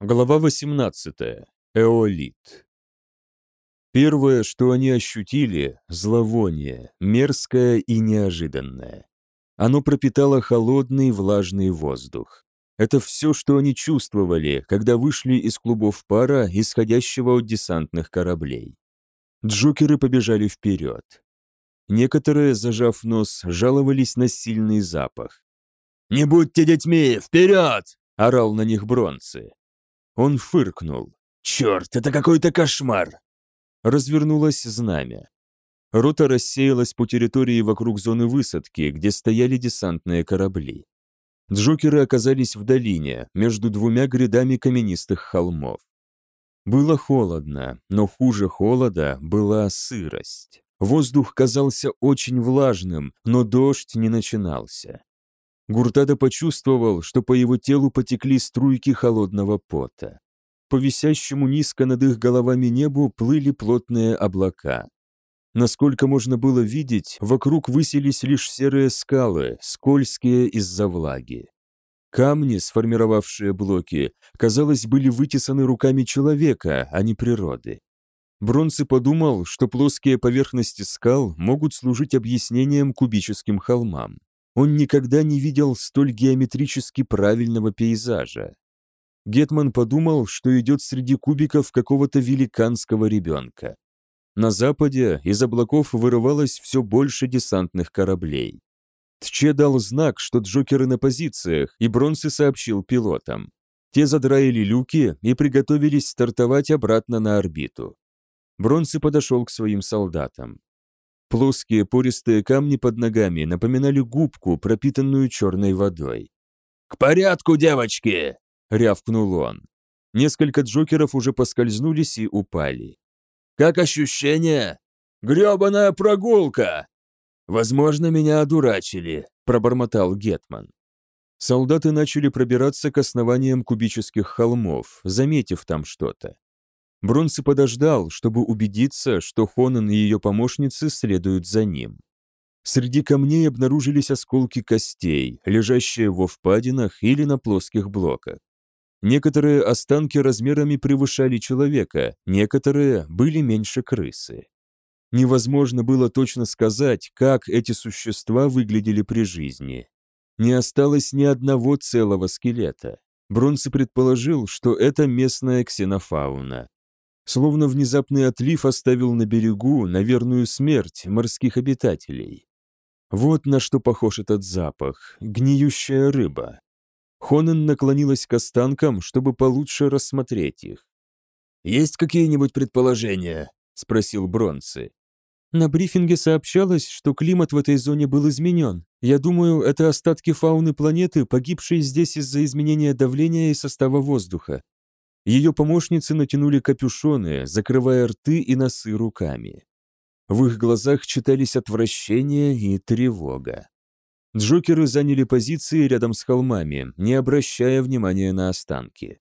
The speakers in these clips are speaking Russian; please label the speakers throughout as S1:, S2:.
S1: Глава 18. Эолит. Первое, что они ощутили – зловоние, мерзкое и неожиданное. Оно пропитало холодный влажный воздух. Это все, что они чувствовали, когда вышли из клубов пара, исходящего от десантных кораблей. Джокеры побежали вперед. Некоторые, зажав нос, жаловались на сильный запах.
S2: «Не будьте детьми! Вперед!»
S1: – орал на них Бронцы. Он фыркнул.
S2: «Черт, это какой-то кошмар!»
S1: Развернулось знамя. Рота рассеялась по территории вокруг зоны высадки, где стояли десантные корабли. Джокеры оказались в долине, между двумя грядами каменистых холмов. Было холодно, но хуже холода была сырость. Воздух казался очень влажным, но дождь не начинался. Гуртада почувствовал, что по его телу потекли струйки холодного пота. По висящему низко над их головами небу плыли плотные облака. Насколько можно было видеть, вокруг высились лишь серые скалы, скользкие из-за влаги. Камни, сформировавшие блоки, казалось, были вытесаны руками человека, а не природы. Бронце подумал, что плоские поверхности скал могут служить объяснением кубическим холмам. Он никогда не видел столь геометрически правильного пейзажа. Гетман подумал, что идет среди кубиков какого-то великанского ребенка. На западе из облаков вырывалось все больше десантных кораблей. Тче дал знак, что Джокеры на позициях, и Бронсы сообщил пилотам. Те задраили люки и приготовились стартовать обратно на орбиту. Бронсы подошел к своим солдатам. Плоские пористые камни под ногами напоминали губку, пропитанную черной водой.
S2: «К порядку, девочки!»
S1: — рявкнул он. Несколько джокеров уже поскользнулись и упали.
S2: «Как ощущение?» «Гребаная прогулка!» «Возможно, меня одурачили», — пробормотал Гетман.
S1: Солдаты начали пробираться к основаниям кубических холмов, заметив там что-то. Бронси подождал, чтобы убедиться, что Хонан и ее помощницы следуют за ним. Среди камней обнаружились осколки костей, лежащие во впадинах или на плоских блоках. Некоторые останки размерами превышали человека, некоторые были меньше крысы. Невозможно было точно сказать, как эти существа выглядели при жизни. Не осталось ни одного целого скелета. Бронси предположил, что это местная ксенофауна. Словно внезапный отлив оставил на берегу на верную смерть морских обитателей. Вот на что похож этот запах – гниющая рыба. Хонен наклонилась к останкам, чтобы получше рассмотреть их.
S2: «Есть какие-нибудь предположения?» – спросил Бронцы.
S3: На брифинге сообщалось, что климат в этой зоне был изменен. Я думаю, это остатки фауны планеты, погибшие здесь из-за изменения давления и состава воздуха. Ее помощницы натянули капюшоны, закрывая рты и носы руками. В их глазах читались отвращение и тревога. Джокеры заняли позиции рядом с холмами, не обращая внимания на останки.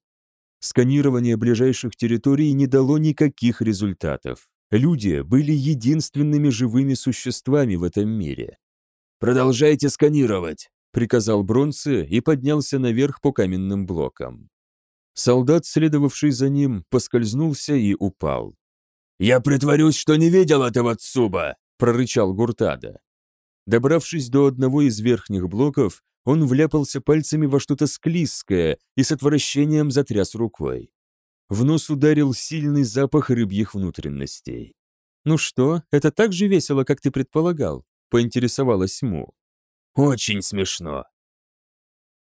S3: Сканирование ближайших территорий не дало никаких результатов. Люди были единственными живыми существами в этом мире.
S2: «Продолжайте сканировать», —
S1: приказал Бронце и поднялся наверх по каменным блокам. Солдат, следовавший за ним, поскользнулся и упал.
S2: «Я притворюсь, что не видел этого Цуба!»
S1: – прорычал Гуртада. Добравшись до одного из верхних блоков, он вляпался пальцами во что-то склизкое и с отвращением затряс рукой. В нос ударил сильный запах рыбьих внутренностей.
S3: «Ну что, это так же весело, как ты предполагал?» – поинтересовалась Му.
S2: «Очень смешно».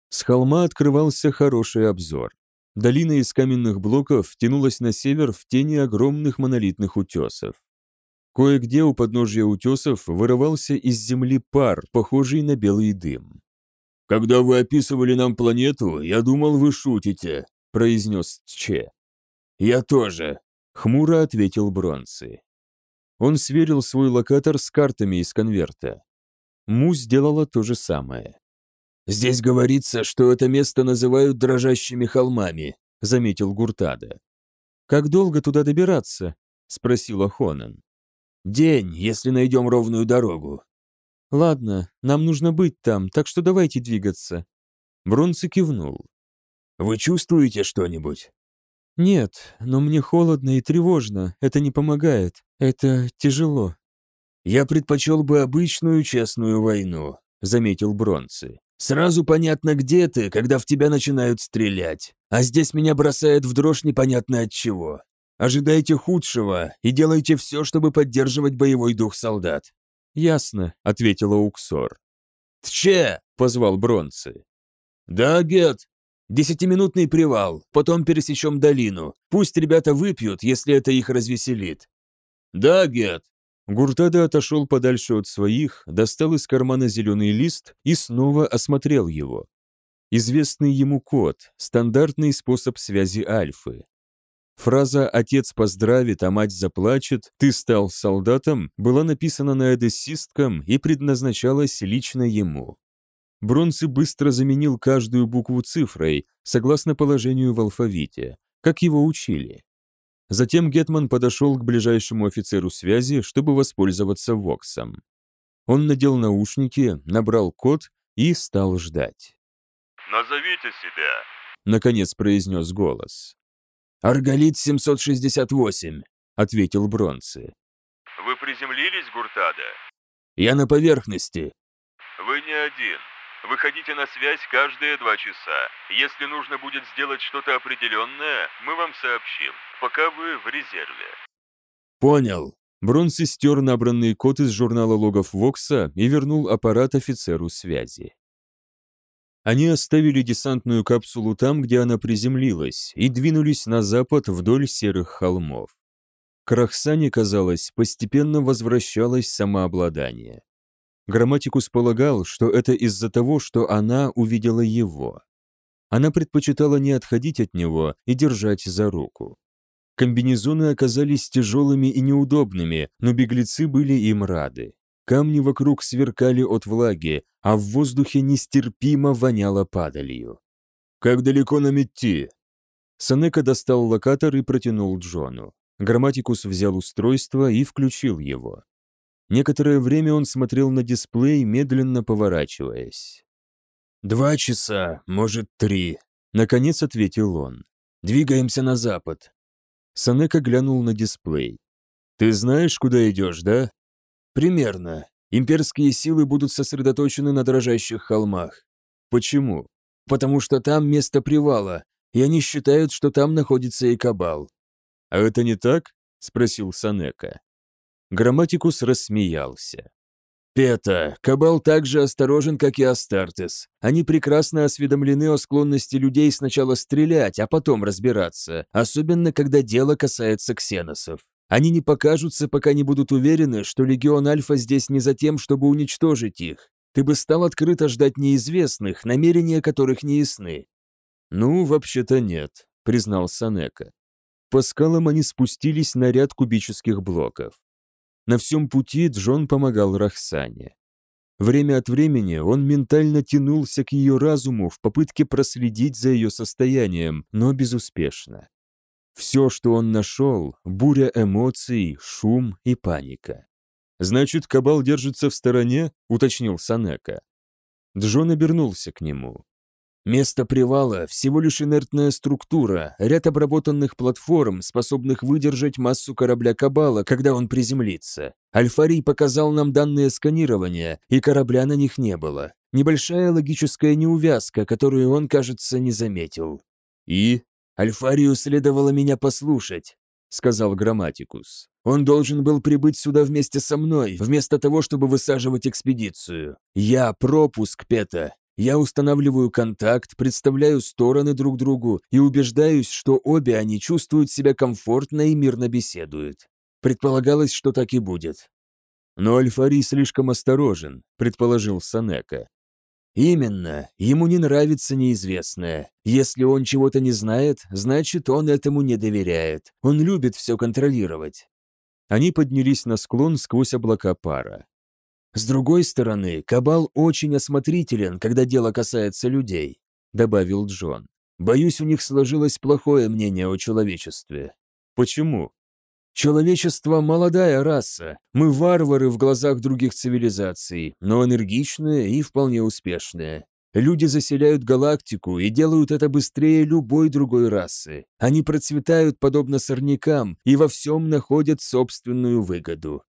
S1: С холма открывался хороший обзор. Долина из каменных блоков тянулась на север в тени огромных монолитных утесов. Кое-где у подножья утесов вырывался из земли пар, похожий на белый дым.
S2: «Когда вы описывали нам планету, я думал, вы шутите», — произнес Че. «Я тоже», — хмуро ответил Бронцы.
S1: Он сверил свой локатор с картами из конверта. Му сделала то же самое.
S2: «Здесь говорится, что это место называют дрожащими холмами», — заметил Гуртада.
S3: «Как долго туда добираться?» — спросила Хонан.
S2: «День, если найдем ровную дорогу».
S3: «Ладно, нам нужно быть там, так что давайте двигаться».
S1: Бронце кивнул.
S2: «Вы чувствуете что-нибудь?»
S3: «Нет, но мне холодно и тревожно, это не помогает, это тяжело».
S2: «Я предпочел бы обычную честную войну», — заметил Бронцы. «Сразу понятно, где ты, когда в тебя начинают стрелять, а здесь меня бросает в дрожь непонятно от чего. Ожидайте худшего и делайте все, чтобы поддерживать боевой дух солдат».
S3: «Ясно», — ответила Уксор.
S2: «Тче!» — позвал Бронцы. «Да, Гет. Десятиминутный привал, потом пересечем долину. Пусть ребята выпьют, если это их развеселит». «Да, Гет».
S1: Гуртада отошел подальше от своих, достал из кармана зеленый лист и снова осмотрел его. Известный ему код, стандартный способ связи Альфы. Фраза «отец поздравит, а мать заплачет, ты стал солдатом» была написана на эдессистком и предназначалась лично ему. Бронцы быстро заменил каждую букву цифрой, согласно положению в алфавите, как его учили. Затем Гетман подошел к ближайшему офицеру связи, чтобы воспользоваться Воксом. Он надел наушники, набрал код и стал ждать.
S4: «Назовите себя», —
S1: наконец произнес голос.
S2: «Арголит-768», — ответил Бронцы.
S4: «Вы приземлились, Гуртада?»
S2: «Я на поверхности».
S4: «Вы не один. Выходите на связь каждые два часа. Если нужно будет сделать что-то определенное, мы вам сообщим, пока вы в резерве».
S2: «Понял».
S1: Бронси стер набранный код из журнала логов Вокса и вернул аппарат офицеру связи. Они оставили десантную капсулу там, где она приземлилась, и двинулись на запад вдоль серых холмов. К Рахсане, казалось, постепенно возвращалось самообладание. Грамматикус полагал, что это из-за того, что она увидела его. Она предпочитала не отходить от него и держать за руку. Комбинезоны оказались тяжелыми и неудобными, но беглецы были им рады. Камни вокруг сверкали от влаги, а в воздухе нестерпимо воняло падалью.
S2: «Как далеко нам идти?»
S1: Санека достал локатор и протянул Джону. Грамматикус взял устройство и включил его. Некоторое время он смотрел на дисплей, медленно поворачиваясь.
S2: «Два часа, может, три», —
S1: наконец ответил он.
S2: «Двигаемся на запад».
S1: Санека глянул на дисплей. «Ты знаешь, куда идешь, да?»
S2: «Примерно. Имперские силы будут сосредоточены на дрожащих холмах.
S1: Почему?
S2: Потому что там место привала, и они считают, что там находится и Кабал».
S1: «А это не так?» — спросил Санека. Грамматикус рассмеялся.
S2: «Пета, Кабал так же осторожен, как и Астартес. Они прекрасно осведомлены о склонности людей сначала стрелять, а потом разбираться, особенно когда дело касается ксеносов. Они не покажутся, пока не будут уверены, что Легион Альфа здесь не за тем, чтобы уничтожить их. Ты бы стал открыто ждать неизвестных, намерения которых не ясны».
S1: «Ну, вообще-то нет», — признал Санека. По скалам они спустились на ряд кубических блоков. На всем пути Джон помогал Рахсане. Время от времени он ментально тянулся к ее разуму в попытке проследить за ее состоянием, но безуспешно. Все, что он нашел – буря эмоций, шум и паника. «Значит, Кабал держится в стороне?» – уточнил Санека. Джон обернулся к нему.
S2: Место привала – всего лишь инертная структура, ряд обработанных платформ, способных выдержать массу корабля Кабала, когда он приземлится. Альфарий показал нам данные сканирования, и корабля на них не было. Небольшая логическая неувязка, которую он, кажется, не заметил.
S1: И
S2: Альфарию следовало меня послушать, сказал Грамматикус. Он должен был прибыть сюда вместе со мной, вместо того, чтобы высаживать экспедицию. Я пропуск, Пета. Я устанавливаю контакт, представляю стороны друг другу и убеждаюсь, что обе они чувствуют себя комфортно и мирно беседуют. Предполагалось, что так и будет.
S1: Но Альфари слишком осторожен, предположил Санека.
S2: Именно, ему не нравится неизвестное. Если он чего-то не знает, значит, он этому не доверяет. Он любит все контролировать.
S1: Они поднялись на склон сквозь облака пара.
S2: С другой стороны, Кабал очень осмотрителен, когда дело касается людей, добавил Джон. Боюсь, у них сложилось плохое мнение о человечестве.
S1: Почему?
S2: Человечество – молодая раса. Мы варвары в глазах других цивилизаций, но энергичные и вполне успешные. Люди заселяют галактику и делают это быстрее любой другой расы. Они процветают подобно сорнякам и во всем находят собственную выгоду.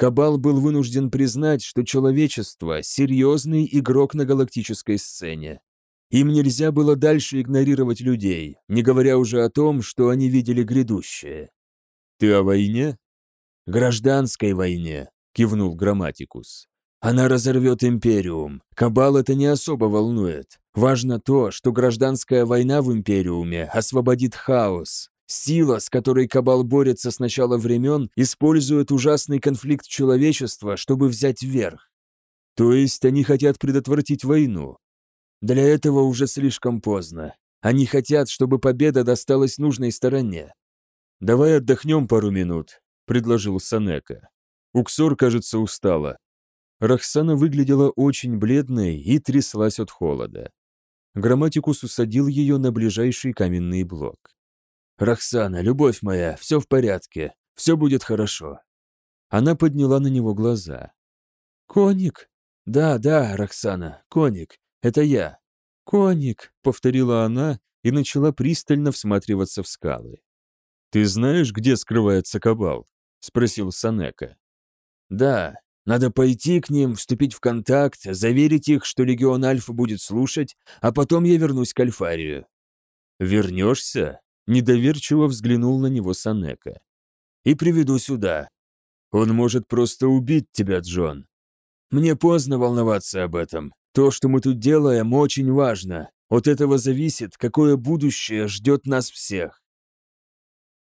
S2: Кабал был вынужден признать, что человечество – серьезный игрок на галактической сцене. Им нельзя было дальше игнорировать людей, не говоря уже о том, что они видели грядущее.
S1: «Ты о войне?»
S2: «Гражданской войне», – кивнул Грамматикус. «Она разорвет Империум. Кабал это не особо волнует. Важно то, что гражданская война в Империуме освободит хаос. Сила, с которой Кабал борется с начала времен, использует ужасный конфликт человечества, чтобы взять верх.
S1: То есть они хотят предотвратить войну?
S2: Для этого уже слишком поздно. Они хотят, чтобы победа досталась нужной стороне.
S1: «Давай отдохнем пару минут», — предложил Санека. Уксор, кажется, устала. Рахсана выглядела очень бледной и тряслась от холода. Грамматикус усадил ее на ближайший каменный блок.
S2: «Рахсана, любовь моя, все в порядке, все будет хорошо».
S1: Она подняла на него глаза.
S3: «Коник?»
S2: «Да, да, Рахсана, коник. Это я».
S3: «Коник», — повторила она и начала пристально всматриваться в скалы.
S1: «Ты знаешь, где скрывается Кабал?» — спросил Санека.
S2: «Да, надо пойти к ним, вступить в контакт, заверить их, что Легион Альфа будет слушать, а потом я вернусь к Альфарию».
S1: «Вернешься?» — недоверчиво взглянул на него Санека.
S2: «И приведу сюда.
S1: Он может просто убить тебя, Джон».
S2: «Мне поздно волноваться об этом. То, что мы тут делаем, очень важно. От этого зависит, какое будущее ждет нас всех.